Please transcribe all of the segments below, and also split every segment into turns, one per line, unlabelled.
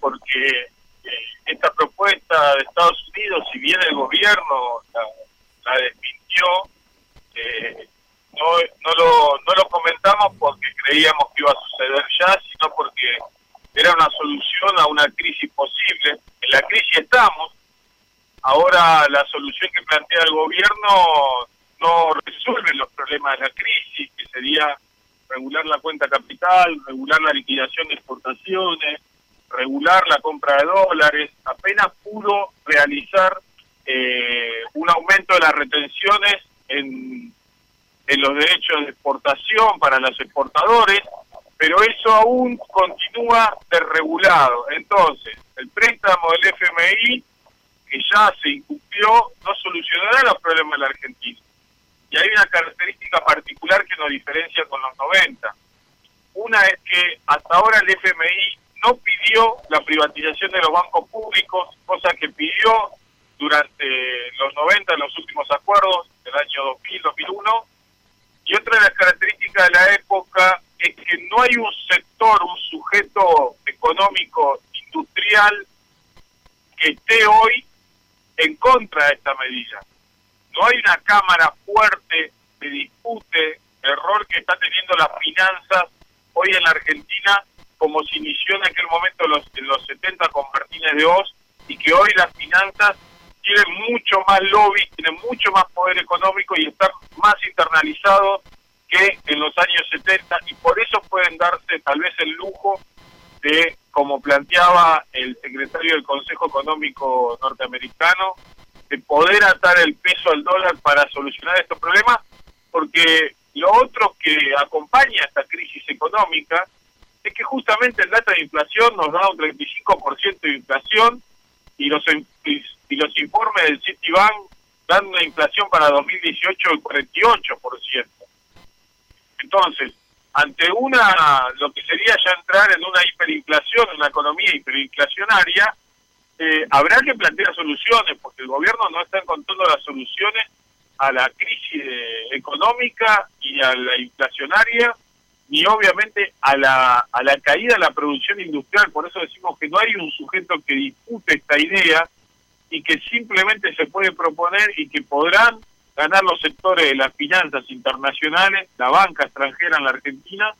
porque eh, esta propuesta de Estados Unidos, si bien el gobierno la, desmintió, eh, no, no, lo, no lo comentamos porque creíamos que iba a suceder ya, sino porque era una solución a una crisis posible. En la crisis estamos. Ahora la solución que plantea el gobierno no resuelve los problemas de la crisis, que sería regular la cuenta capital, regular la liquidación de exportaciones, regular la compra de dólares, apenas pudo realizar eh, un aumento de las retenciones en, en los derechos de exportación para los exportadores, pero eso aún continúa desregulado. Entonces, el préstamo del FMI, que ya se incumplió, no solucionará los problemas de la Argentina. Y hay una característica particular que nos diferencia con los 90. Una es que hasta ahora el FMI no pidió la privatización de los bancos públicos, cosa que pidió durante los 90 en los últimos acuerdos del año 2000, 2001. Y otra de las características de la época es que no hay un sector, un sujeto económico industrial que esté hoy en contra de esta medida. No hay una cámara fuerte que dispute el rol que está teniendo las finanzas hoy en la Argentina como se inició en aquel momento en los, en los 70 con Martínez de Oz y que hoy las finanzas tienen mucho más lobby, tienen mucho más poder económico y están más internalizados que en los años 70 y por eso pueden darse tal vez el lujo de, como planteaba el secretario del Consejo Económico norteamericano, de poder atar el peso al dólar para solucionar estos problemas, porque lo otro que acompaña esta crisis económica que justamente el dato de inflación nos da un 35% de inflación y los y los informes del Citibank dan una inflación para 2018 del 48%. Entonces, ante una lo que sería ya entrar en una hiperinflación, una economía hiperinflacionaria, eh, habrá que plantear soluciones, porque el gobierno no está encontrando las soluciones a la crisis económica y a la inflacionaria, ni obviamente a la, a la caída de la producción industrial. Por eso decimos que no hay un sujeto que dispute esta idea y que simplemente se puede proponer y que podrán ganar los sectores de las finanzas internacionales, la banca extranjera en la Argentina,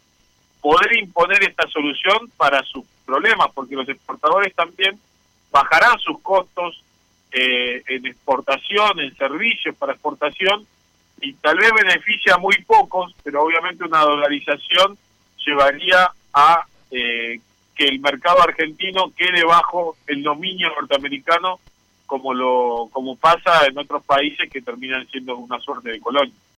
poder imponer esta solución para sus problemas, porque los exportadores también bajarán sus costos eh, en exportación, en servicios para exportación, y tal vez beneficia a muy pocos, pero obviamente una dolarización llevaría a eh, que el mercado argentino quede bajo el dominio norteamericano como lo como pasa en otros países que terminan siendo una suerte de colonia.